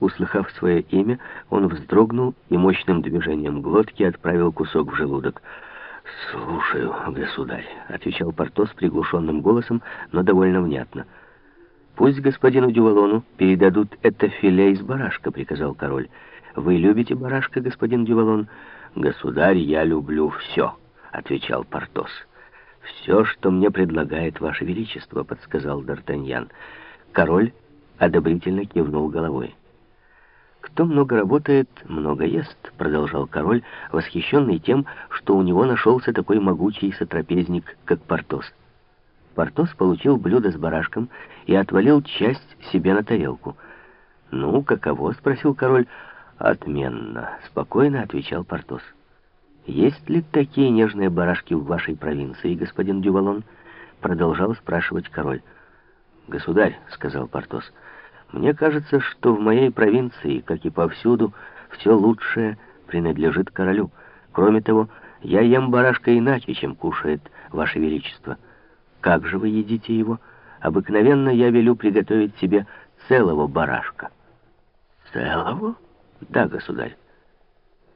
Услыхав свое имя, он вздрогнул и мощным движением глотки отправил кусок в желудок. «Слушаю, государь», — отвечал Портос приглушенным голосом, но довольно внятно. «Пусть господину Дювалону передадут это филе из барашка», — приказал король. «Вы любите барашка, господин Дювалон?» «Государь, я люблю все», — отвечал Портос. «Все, что мне предлагает Ваше Величество», — подсказал Д'Артаньян. Король одобрительно кивнул головой. «Кто много работает, много ест», — продолжал король, восхищенный тем, что у него нашелся такой могучий сотрапезник, как Портос. Портос получил блюдо с барашком и отвалил часть себе на тарелку. «Ну, каково?» — спросил король. «Отменно», — спокойно отвечал Портос. «Есть ли такие нежные барашки в вашей провинции, господин Дювалон?» — продолжал спрашивать король. «Государь», — сказал Портос, — «мне кажется, что в моей провинции, как и повсюду, все лучшее принадлежит королю. Кроме того, я ем барашка иначе, чем кушает ваше величество. Как же вы едите его? Обыкновенно я велю приготовить себе целого барашка». «Целого?» «Да, государь».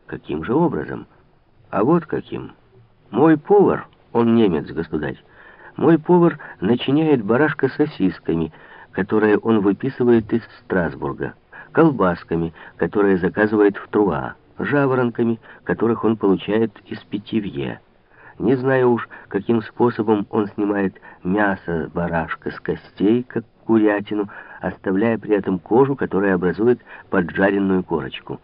«Каким же образом?» А вот каким. Мой повар, он немец, государь, мой повар начиняет барашка сосисками, которые он выписывает из Страсбурга, колбасками, которые заказывает в Труа, жаворонками, которых он получает из Питивье. Не знаю уж, каким способом он снимает мясо барашка с костей, как курятину, оставляя при этом кожу, которая образует поджаренную корочку.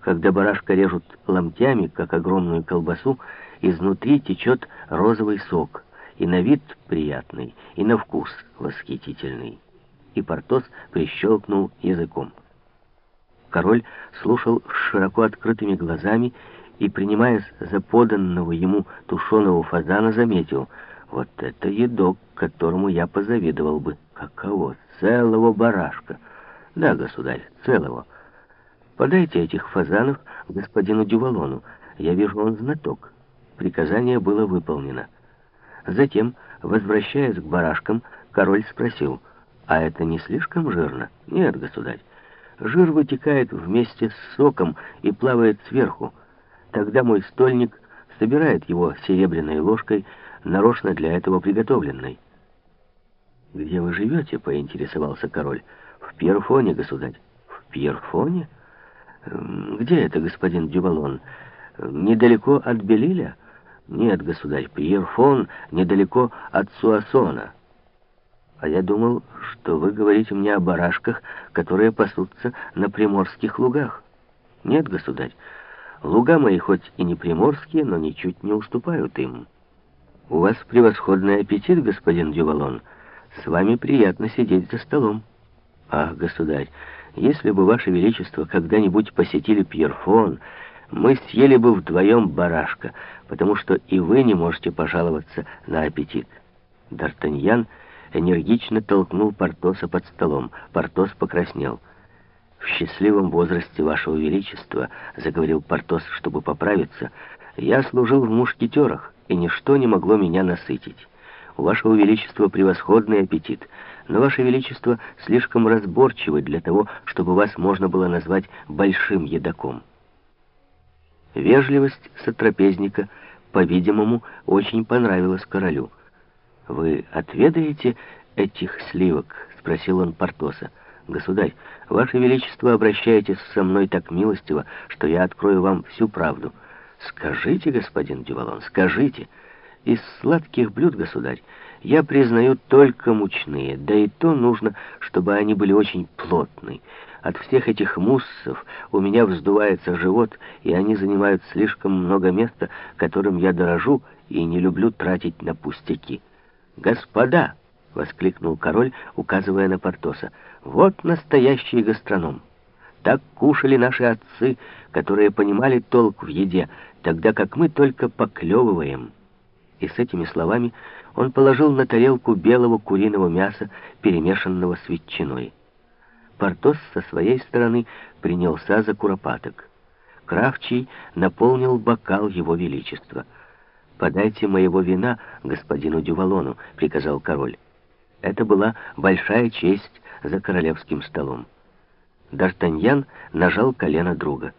Когда барашка режут ломтями, как огромную колбасу, изнутри течет розовый сок, и на вид приятный, и на вкус восхитительный. И Портос прищелкнул языком. Король слушал с широко открытыми глазами и, принимаясь за поданного ему тушеного фазана, заметил, вот это едок, которому я позавидовал бы. Каково? Целого барашка. Да, государь, целого. Подайте этих фазанов господину Дювалону. Я вижу, он знаток. Приказание было выполнено. Затем, возвращаясь к барашкам, король спросил, «А это не слишком жирно?» «Нет, государь. Жир вытекает вместе с соком и плавает сверху. Тогда мой стольник собирает его серебряной ложкой, нарочно для этого приготовленной». «Где вы живете?» — поинтересовался король. «В Пьерфоне, государь». «В Пьерфоне?» «Где это, господин Дювалон? Недалеко от Белиля?» «Нет, государь, Пьерфон недалеко от Суассона». «А я думал, что вы говорите мне о барашках, которые пасутся на приморских лугах». «Нет, государь, луга мои хоть и не приморские, но ничуть не уступают им». «У вас превосходный аппетит, господин Дювалон. С вами приятно сидеть за столом». «Ах, государь!» Если бы, Ваше Величество, когда-нибудь посетили Пьерфон, мы съели бы вдвоем барашка, потому что и вы не можете пожаловаться на аппетит. Д'Артаньян энергично толкнул Портоса под столом. Портос покраснел. «В счастливом возрасте, Вашего Величества, — заговорил Портос, чтобы поправиться, — я служил в мушкетерах, и ничто не могло меня насытить. У Вашего Величества превосходный аппетит, но Ваше Величество слишком разборчивы для того, чтобы вас можно было назвать большим едоком. Вежливость сотрапезника, по-видимому, очень понравилась королю. «Вы отведаете этих сливок?» — спросил он Портоса. «Государь, Ваше Величество, обращаетесь со мной так милостиво, что я открою вам всю правду. Скажите, господин Дювалон, скажите». Из сладких блюд, государь, я признаю только мучные, да и то нужно, чтобы они были очень плотные. От всех этих муссов у меня вздувается живот, и они занимают слишком много места, которым я дорожу и не люблю тратить на пустяки. «Господа!» — воскликнул король, указывая на Портоса. «Вот настоящий гастроном! Так кушали наши отцы, которые понимали толк в еде, тогда как мы только поклевываем». И с этими словами он положил на тарелку белого куриного мяса, перемешанного с ветчиной. Портос со своей стороны принялся за куропаток. Кравчий наполнил бокал его величества. «Подайте моего вина господину Дювалону», — приказал король. Это была большая честь за королевским столом. Д'Артаньян нажал колено друга.